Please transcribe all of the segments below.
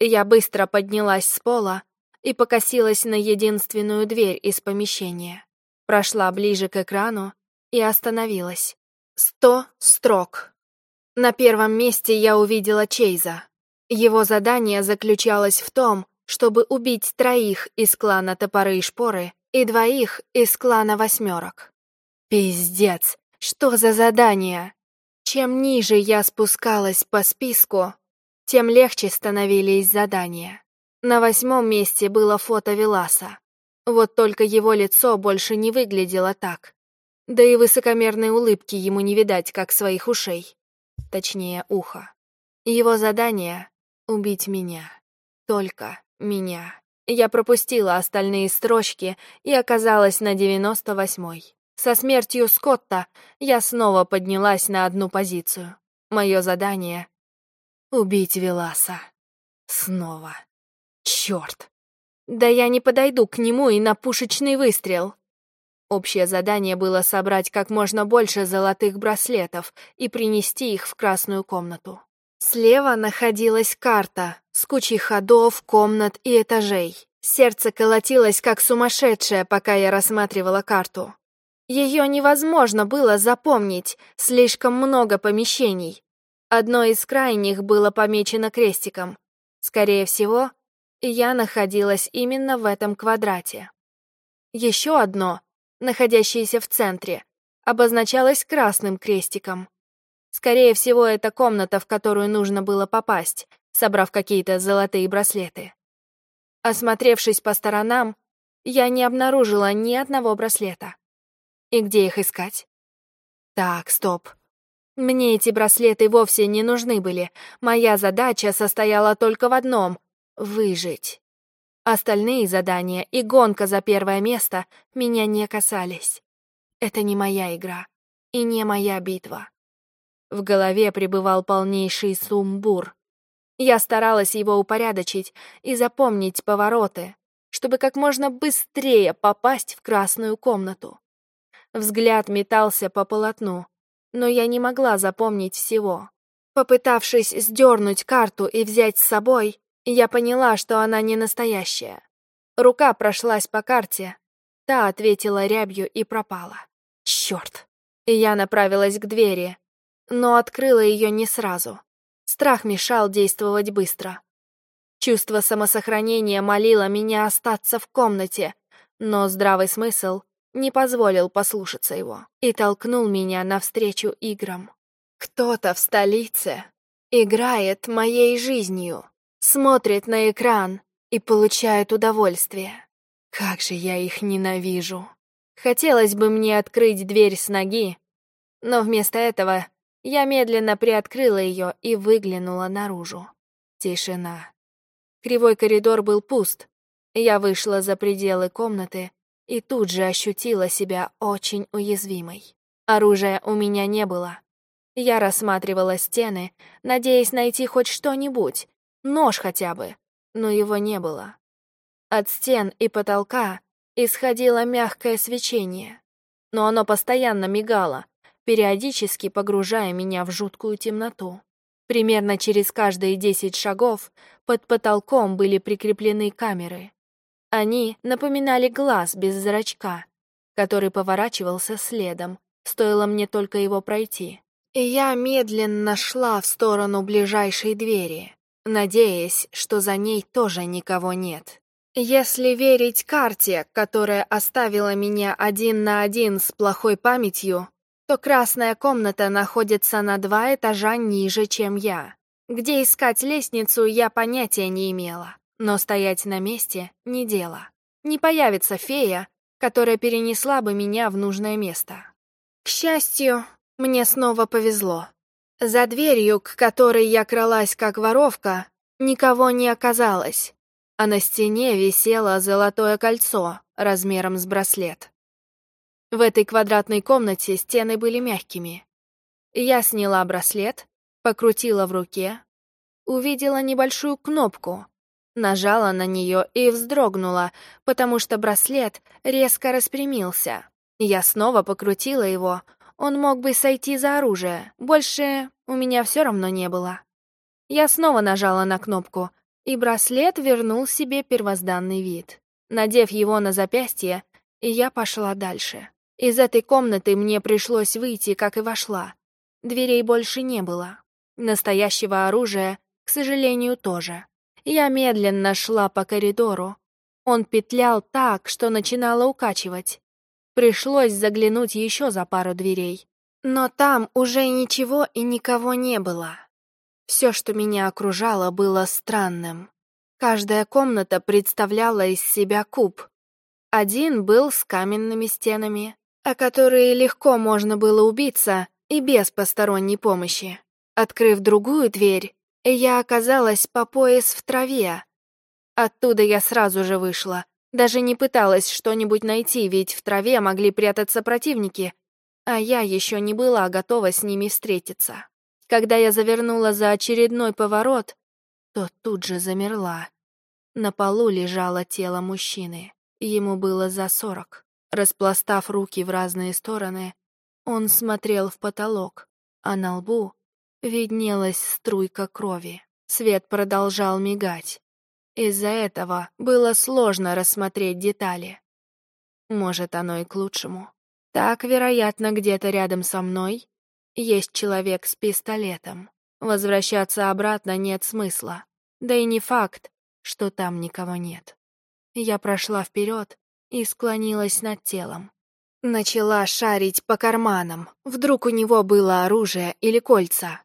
Я быстро поднялась с пола и покосилась на единственную дверь из помещения. Прошла ближе к экрану и остановилась. Сто строк. На первом месте я увидела Чейза. Его задание заключалось в том, чтобы убить троих из клана Топоры и Шпоры и двоих из клана Восьмерок. Пиздец, что за задание? Чем ниже я спускалась по списку, тем легче становились задания. На восьмом месте было фото Веласа. Вот только его лицо больше не выглядело так. Да и высокомерной улыбки ему не видать, как своих ушей. Точнее, уха. Его задание — убить меня. Только меня. Я пропустила остальные строчки и оказалась на девяносто восьмой. Со смертью Скотта я снова поднялась на одну позицию. Мое задание — убить Веласа. Снова. Черт. Да я не подойду к нему и на пушечный выстрел. Общее задание было собрать как можно больше золотых браслетов и принести их в красную комнату. Слева находилась карта с кучей ходов, комнат и этажей. Сердце колотилось как сумасшедшее, пока я рассматривала карту. Ее невозможно было запомнить, слишком много помещений. Одно из крайних было помечено крестиком. Скорее всего, я находилась именно в этом квадрате. Еще одно, находящееся в центре, обозначалось красным крестиком. Скорее всего, это комната, в которую нужно было попасть, собрав какие-то золотые браслеты. Осмотревшись по сторонам, я не обнаружила ни одного браслета. И где их искать? Так, стоп. Мне эти браслеты вовсе не нужны были. Моя задача состояла только в одном — выжить. Остальные задания и гонка за первое место меня не касались. Это не моя игра и не моя битва. В голове пребывал полнейший сумбур. Я старалась его упорядочить и запомнить повороты, чтобы как можно быстрее попасть в красную комнату. Взгляд метался по полотну, но я не могла запомнить всего. Попытавшись сдернуть карту и взять с собой, я поняла, что она не настоящая. Рука прошлась по карте, та ответила рябью и пропала. Черт! Я направилась к двери, но открыла ее не сразу. Страх мешал действовать быстро. Чувство самосохранения молило меня остаться в комнате, но здравый смысл не позволил послушаться его и толкнул меня навстречу играм. Кто-то в столице играет моей жизнью, смотрит на экран и получает удовольствие. Как же я их ненавижу. Хотелось бы мне открыть дверь с ноги, но вместо этого я медленно приоткрыла ее и выглянула наружу. Тишина. Кривой коридор был пуст. Я вышла за пределы комнаты и тут же ощутила себя очень уязвимой. Оружия у меня не было. Я рассматривала стены, надеясь найти хоть что-нибудь, нож хотя бы, но его не было. От стен и потолка исходило мягкое свечение, но оно постоянно мигало, периодически погружая меня в жуткую темноту. Примерно через каждые десять шагов под потолком были прикреплены камеры. Они напоминали глаз без зрачка, который поворачивался следом, стоило мне только его пройти. И я медленно шла в сторону ближайшей двери, надеясь, что за ней тоже никого нет. Если верить карте, которая оставила меня один на один с плохой памятью, то красная комната находится на два этажа ниже, чем я. Где искать лестницу, я понятия не имела. Но стоять на месте — не дело. Не появится фея, которая перенесла бы меня в нужное место. К счастью, мне снова повезло. За дверью, к которой я кралась как воровка, никого не оказалось, а на стене висело золотое кольцо размером с браслет. В этой квадратной комнате стены были мягкими. Я сняла браслет, покрутила в руке, увидела небольшую кнопку, Нажала на нее и вздрогнула, потому что браслет резко распрямился. Я снова покрутила его. Он мог бы сойти за оружие. Больше у меня все равно не было. Я снова нажала на кнопку, и браслет вернул себе первозданный вид. Надев его на запястье, я пошла дальше. Из этой комнаты мне пришлось выйти, как и вошла. Дверей больше не было. Настоящего оружия, к сожалению, тоже. Я медленно шла по коридору. Он петлял так, что начинало укачивать. Пришлось заглянуть еще за пару дверей. Но там уже ничего и никого не было. Все, что меня окружало, было странным. Каждая комната представляла из себя куб. Один был с каменными стенами, о которые легко можно было убиться и без посторонней помощи. Открыв другую дверь, я оказалась по пояс в траве. Оттуда я сразу же вышла. Даже не пыталась что-нибудь найти, ведь в траве могли прятаться противники, а я еще не была готова с ними встретиться. Когда я завернула за очередной поворот, то тут же замерла. На полу лежало тело мужчины. Ему было за сорок. Распластав руки в разные стороны, он смотрел в потолок, а на лбу виднелась струйка крови. Свет продолжал мигать. Из-за этого было сложно рассмотреть детали. Может, оно и к лучшему. Так, вероятно, где-то рядом со мной есть человек с пистолетом. Возвращаться обратно нет смысла. Да и не факт, что там никого нет. Я прошла вперед и склонилась над телом. Начала шарить по карманам. Вдруг у него было оружие или кольца.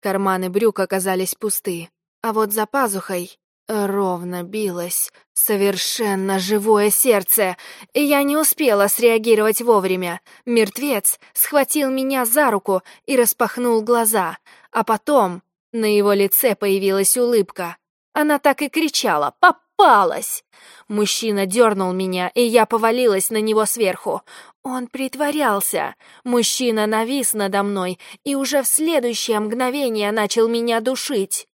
Карманы брюк оказались пусты, а вот за пазухой ровно билось совершенно живое сердце, и я не успела среагировать вовремя. Мертвец схватил меня за руку и распахнул глаза, а потом на его лице появилась улыбка. Она так и кричала «Попалась!». Мужчина дернул меня, и я повалилась на него сверху. Он притворялся. Мужчина навис надо мной и уже в следующее мгновение начал меня душить.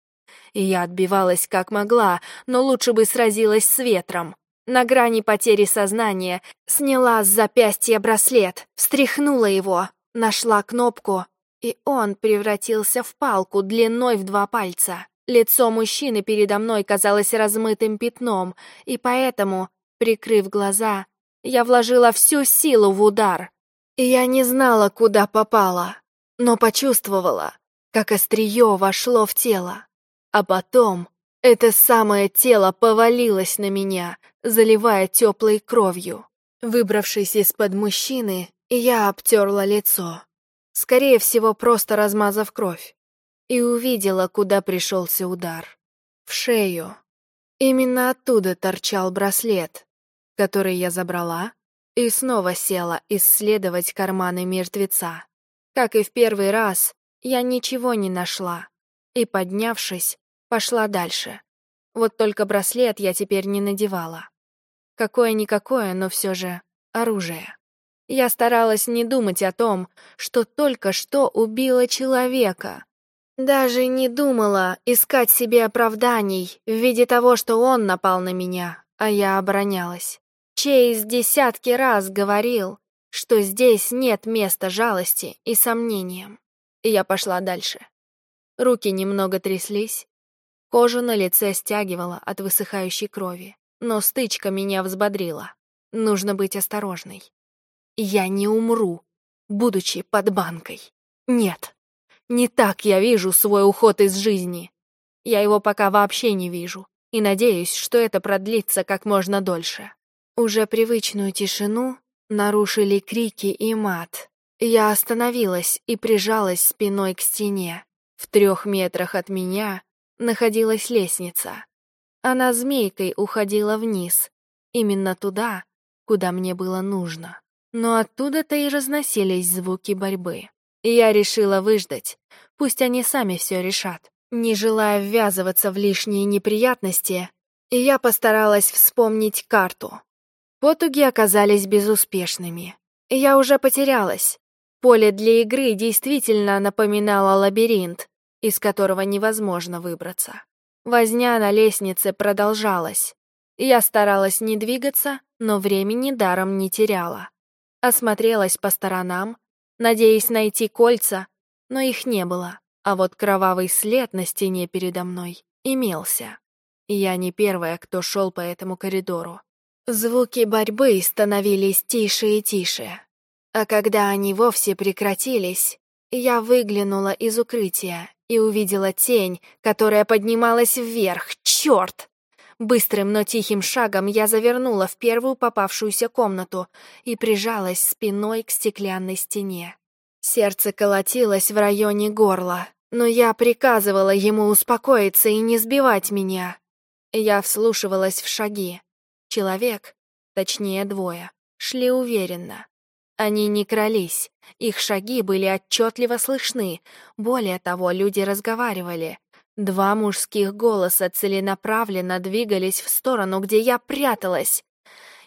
Я отбивалась как могла, но лучше бы сразилась с ветром. На грани потери сознания сняла с запястья браслет, встряхнула его, нашла кнопку, и он превратился в палку длиной в два пальца. Лицо мужчины передо мной казалось размытым пятном, и поэтому, прикрыв глаза, я вложила всю силу в удар. Я не знала, куда попала, но почувствовала, как острие вошло в тело. А потом это самое тело повалилось на меня, заливая теплой кровью. Выбравшись из-под мужчины, я обтерла лицо. Скорее всего, просто размазав кровь и увидела, куда пришелся удар. В шею. Именно оттуда торчал браслет, который я забрала, и снова села исследовать карманы мертвеца. Как и в первый раз, я ничего не нашла, и, поднявшись, пошла дальше. Вот только браслет я теперь не надевала. Какое-никакое, но все же оружие. Я старалась не думать о том, что только что убила человека, даже не думала искать себе оправданий в виде того, что он напал на меня, а я оборонялась. Чейз десятки раз говорил, что здесь нет места жалости и сомнениям. И я пошла дальше. Руки немного тряслись, кожу на лице стягивала от высыхающей крови, но стычка меня взбодрила. Нужно быть осторожной. Я не умру, будучи под банкой. Нет. Не так я вижу свой уход из жизни. Я его пока вообще не вижу, и надеюсь, что это продлится как можно дольше. Уже привычную тишину нарушили крики и мат. Я остановилась и прижалась спиной к стене. В трех метрах от меня находилась лестница. Она змейкой уходила вниз, именно туда, куда мне было нужно. Но оттуда-то и разносились звуки борьбы. Я решила выждать, пусть они сами все решат. Не желая ввязываться в лишние неприятности, я постаралась вспомнить карту. Потуги оказались безуспешными. Я уже потерялась. Поле для игры действительно напоминало лабиринт, из которого невозможно выбраться. Возня на лестнице продолжалась. Я старалась не двигаться, но времени даром не теряла. Осмотрелась по сторонам, надеясь найти кольца, но их не было, а вот кровавый след на стене передо мной имелся. Я не первая, кто шел по этому коридору. Звуки борьбы становились тише и тише. А когда они вовсе прекратились, я выглянула из укрытия и увидела тень, которая поднималась вверх. Черт! Быстрым, но тихим шагом я завернула в первую попавшуюся комнату и прижалась спиной к стеклянной стене. Сердце колотилось в районе горла, но я приказывала ему успокоиться и не сбивать меня. Я вслушивалась в шаги. Человек, точнее двое, шли уверенно. Они не крались, их шаги были отчетливо слышны. Более того, люди разговаривали. Два мужских голоса целенаправленно двигались в сторону, где я пряталась.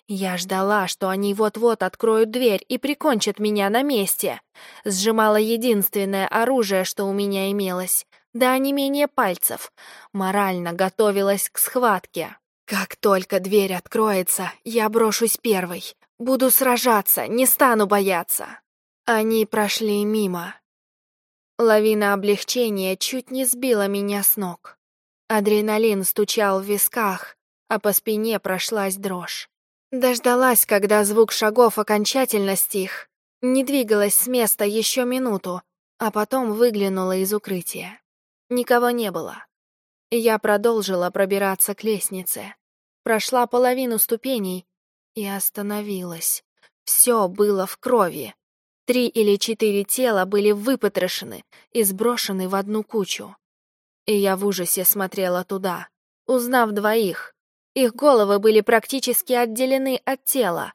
Я ждала, что они вот-вот откроют дверь и прикончат меня на месте. Сжимала единственное оружие, что у меня имелось, да не менее пальцев. Морально готовилась к схватке. Как только дверь откроется, я брошусь первой. Буду сражаться, не стану бояться. Они прошли мимо. Лавина облегчения чуть не сбила меня с ног. Адреналин стучал в висках, а по спине прошлась дрожь. Дождалась, когда звук шагов окончательно стих, не двигалась с места еще минуту, а потом выглянула из укрытия. Никого не было. Я продолжила пробираться к лестнице. Прошла половину ступеней и остановилась. Все было в крови. Три или четыре тела были выпотрошены и сброшены в одну кучу. И я в ужасе смотрела туда, узнав двоих. Их головы были практически отделены от тела.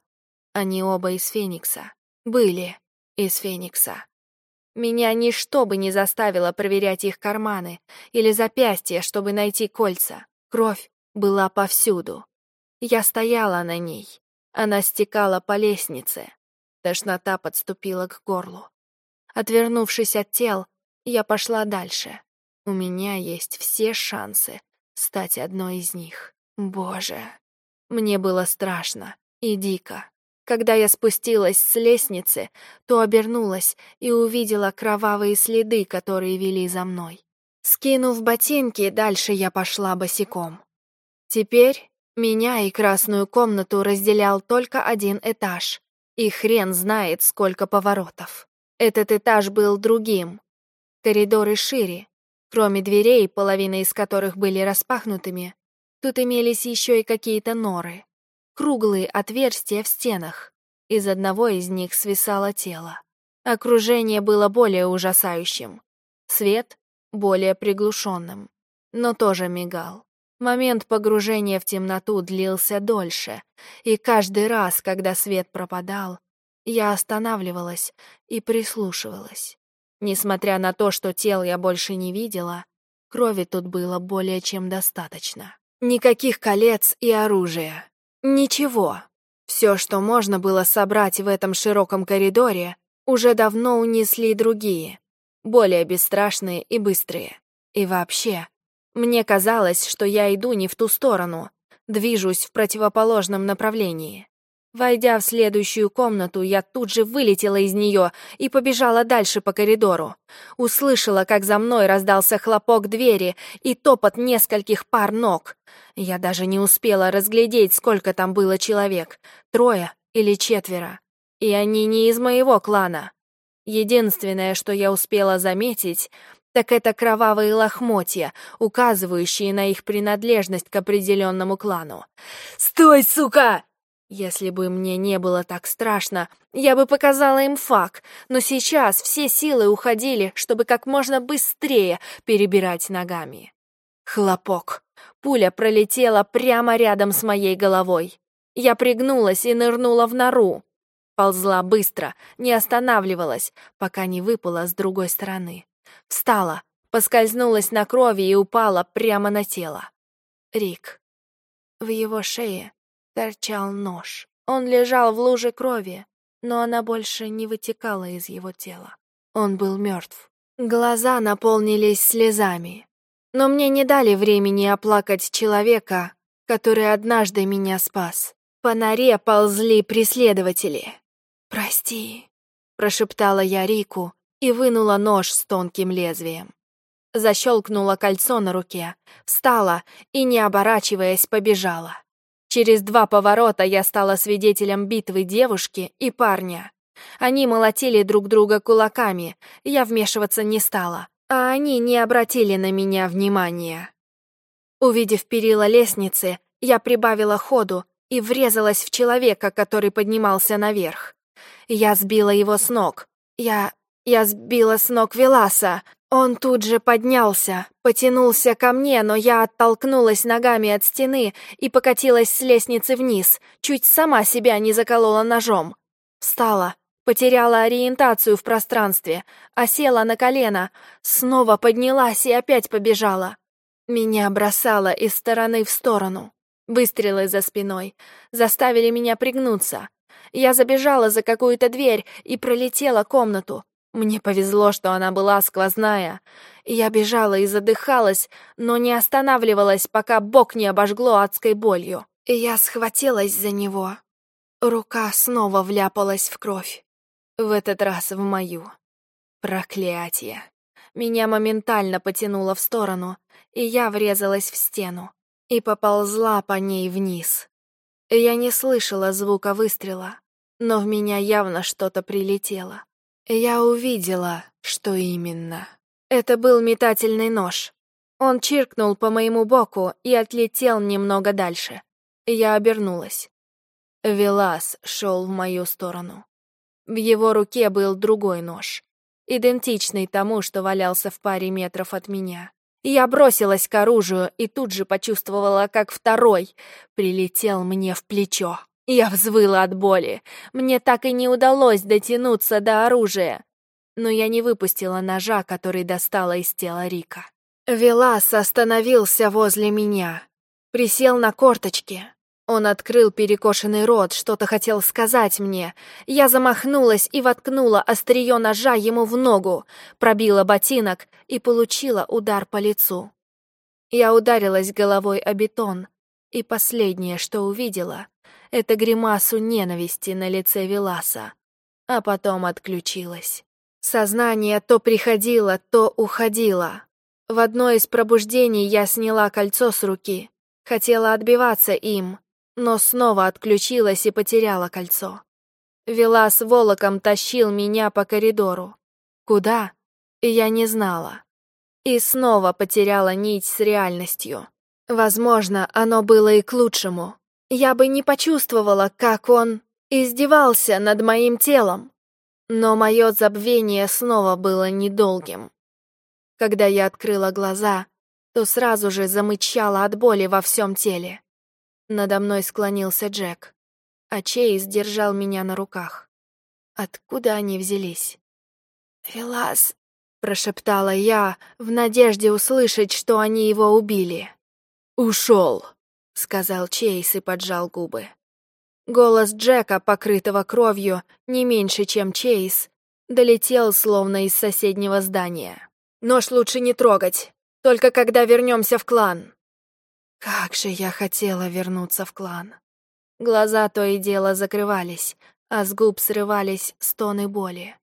Они оба из Феникса. Были из Феникса. Меня ничто бы не заставило проверять их карманы или запястья, чтобы найти кольца. Кровь была повсюду. Я стояла на ней. Она стекала по лестнице. Тошнота подступила к горлу. Отвернувшись от тел, я пошла дальше. У меня есть все шансы стать одной из них. Боже. Мне было страшно и дико. Когда я спустилась с лестницы, то обернулась и увидела кровавые следы, которые вели за мной. Скинув ботинки, дальше я пошла босиком. Теперь меня и красную комнату разделял только один этаж, и хрен знает, сколько поворотов. Этот этаж был другим. Коридоры шире. Кроме дверей, половина из которых были распахнутыми, тут имелись еще и какие-то норы. Круглые отверстия в стенах. Из одного из них свисало тело. Окружение было более ужасающим. Свет — более приглушенным, но тоже мигал. Момент погружения в темноту длился дольше, и каждый раз, когда свет пропадал, я останавливалась и прислушивалась. Несмотря на то, что тел я больше не видела, крови тут было более чем достаточно. Никаких колец и оружия. Ничего. Все, что можно было собрать в этом широком коридоре, уже давно унесли другие, более бесстрашные и быстрые. И вообще, мне казалось, что я иду не в ту сторону, движусь в противоположном направлении. Войдя в следующую комнату, я тут же вылетела из нее и побежала дальше по коридору. Услышала, как за мной раздался хлопок двери и топот нескольких пар ног. Я даже не успела разглядеть, сколько там было человек, трое или четверо. И они не из моего клана. Единственное, что я успела заметить, так это кровавые лохмотья, указывающие на их принадлежность к определенному клану. «Стой, сука!» Если бы мне не было так страшно, я бы показала им фак, но сейчас все силы уходили, чтобы как можно быстрее перебирать ногами. Хлопок. Пуля пролетела прямо рядом с моей головой. Я пригнулась и нырнула в нору. Ползла быстро, не останавливалась, пока не выпала с другой стороны. Встала, поскользнулась на крови и упала прямо на тело. Рик. В его шее торчал нож. Он лежал в луже крови, но она больше не вытекала из его тела. Он был мертв. Глаза наполнились слезами. Но мне не дали времени оплакать человека, который однажды меня спас. По норе ползли преследователи. «Прости», — прошептала я Рику, и вынула нож с тонким лезвием. Защелкнула кольцо на руке, встала и, не оборачиваясь, побежала. Через два поворота я стала свидетелем битвы девушки и парня. Они молотили друг друга кулаками, я вмешиваться не стала, а они не обратили на меня внимания. Увидев перила лестницы, я прибавила ходу и врезалась в человека, который поднимался наверх. Я сбила его с ног. Я... я сбила с ног Веласа. Он тут же поднялся, потянулся ко мне, но я оттолкнулась ногами от стены и покатилась с лестницы вниз, чуть сама себя не заколола ножом. Встала, потеряла ориентацию в пространстве, осела на колено, снова поднялась и опять побежала. Меня бросало из стороны в сторону. Выстрелы за спиной заставили меня пригнуться. Я забежала за какую-то дверь и пролетела комнату. Мне повезло, что она была сквозная. Я бежала и задыхалась, но не останавливалась, пока бок не обожгло адской болью. Я схватилась за него. Рука снова вляпалась в кровь. В этот раз в мою. Проклятие. Меня моментально потянуло в сторону, и я врезалась в стену и поползла по ней вниз. Я не слышала звука выстрела, но в меня явно что-то прилетело. Я увидела, что именно. Это был метательный нож. Он чиркнул по моему боку и отлетел немного дальше. Я обернулась. Велас шел в мою сторону. В его руке был другой нож, идентичный тому, что валялся в паре метров от меня. Я бросилась к оружию и тут же почувствовала, как второй прилетел мне в плечо. Я взвыла от боли. Мне так и не удалось дотянуться до оружия. Но я не выпустила ножа, который достала из тела Рика. Велас остановился возле меня. Присел на корточки. Он открыл перекошенный рот, что-то хотел сказать мне. Я замахнулась и воткнула острие ножа ему в ногу, пробила ботинок и получила удар по лицу. Я ударилась головой о бетон, и последнее, что увидела, это гримасу ненависти на лице Веласа, а потом отключилась. Сознание то приходило, то уходило. В одно из пробуждений я сняла кольцо с руки, хотела отбиваться им, но снова отключилась и потеряла кольцо. Велас волоком тащил меня по коридору. Куда? Я не знала. И снова потеряла нить с реальностью. Возможно, оно было и к лучшему я бы не почувствовала, как он издевался над моим телом. Но мое забвение снова было недолгим. Когда я открыла глаза, то сразу же замычала от боли во всем теле. Надо мной склонился Джек, а Чейз держал меня на руках. Откуда они взялись? «Велас», — прошептала я, в надежде услышать, что они его убили. «Ушел», — сказал Чейз и поджал губы. Голос Джека, покрытого кровью, не меньше, чем Чейз, долетел словно из соседнего здания. «Нож лучше не трогать, только когда вернемся в клан». Как же я хотела вернуться в клан. Глаза то и дело закрывались, а с губ срывались стоны боли.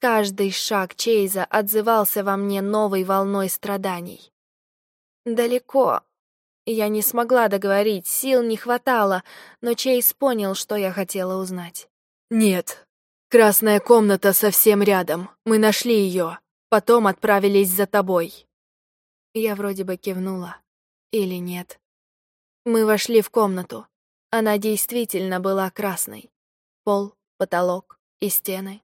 Каждый шаг Чейза отзывался во мне новой волной страданий. Далеко, я не смогла договорить, сил не хватало, но Чейз понял, что я хотела узнать. «Нет. Красная комната совсем рядом. Мы нашли ее. Потом отправились за тобой». Я вроде бы кивнула. Или нет. Мы вошли в комнату. Она действительно была красной. Пол, потолок и стены.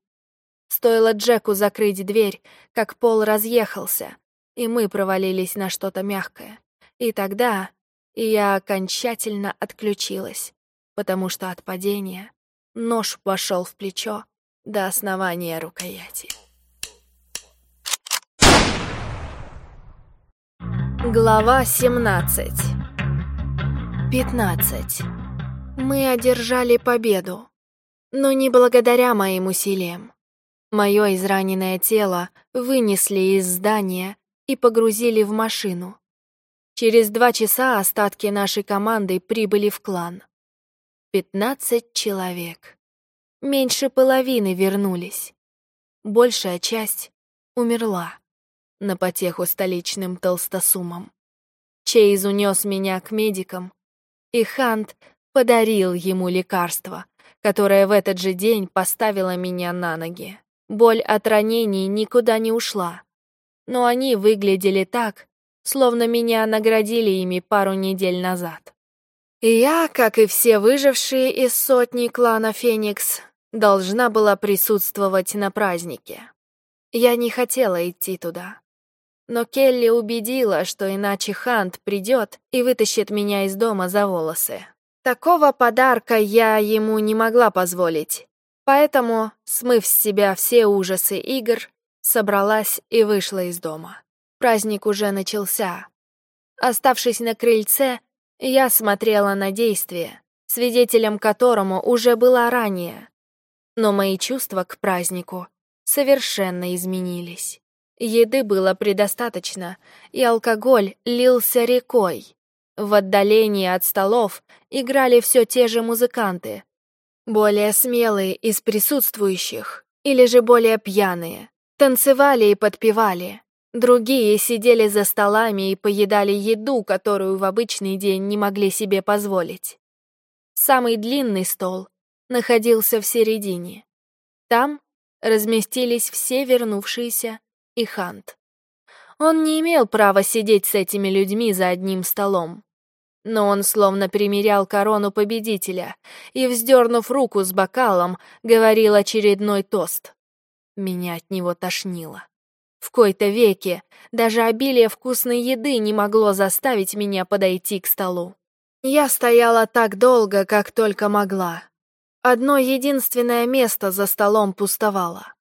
Стоило Джеку закрыть дверь, как пол разъехался, и мы провалились на что-то мягкое. И тогда я окончательно отключилась, потому что от падения нож пошел в плечо до основания рукояти. Глава 17 15 Мы одержали победу, но не благодаря моим усилиям. Мое израненное тело вынесли из здания и погрузили в машину. Через два часа остатки нашей команды прибыли в клан. Пятнадцать человек. Меньше половины вернулись. Большая часть умерла. на потеху столичным толстосумам. Чейз унес меня к медикам, и Хант подарил ему лекарство, которое в этот же день поставило меня на ноги. Боль от ранений никуда не ушла, но они выглядели так, словно меня наградили ими пару недель назад. И я, как и все выжившие из сотни клана Феникс, должна была присутствовать на празднике. Я не хотела идти туда. Но Келли убедила, что иначе Хант придет и вытащит меня из дома за волосы. Такого подарка я ему не могла позволить. Поэтому, смыв с себя все ужасы игр, собралась и вышла из дома. Праздник уже начался. Оставшись на крыльце, я смотрела на действие, свидетелем которому уже была ранее. Но мои чувства к празднику совершенно изменились. Еды было предостаточно, и алкоголь лился рекой. В отдалении от столов играли все те же музыканты. Более смелые из присутствующих, или же более пьяные, танцевали и подпевали. Другие сидели за столами и поедали еду, которую в обычный день не могли себе позволить. Самый длинный стол находился в середине. Там разместились все вернувшиеся и Хант. Он не имел права сидеть с этими людьми за одним столом. Но он словно примерял корону победителя и, вздернув руку с бокалом, говорил очередной тост. Меня от него тошнило. В кои-то веке даже обилие вкусной еды не могло заставить меня подойти к столу. Я стояла так долго, как только могла. Одно единственное место за столом пустовало.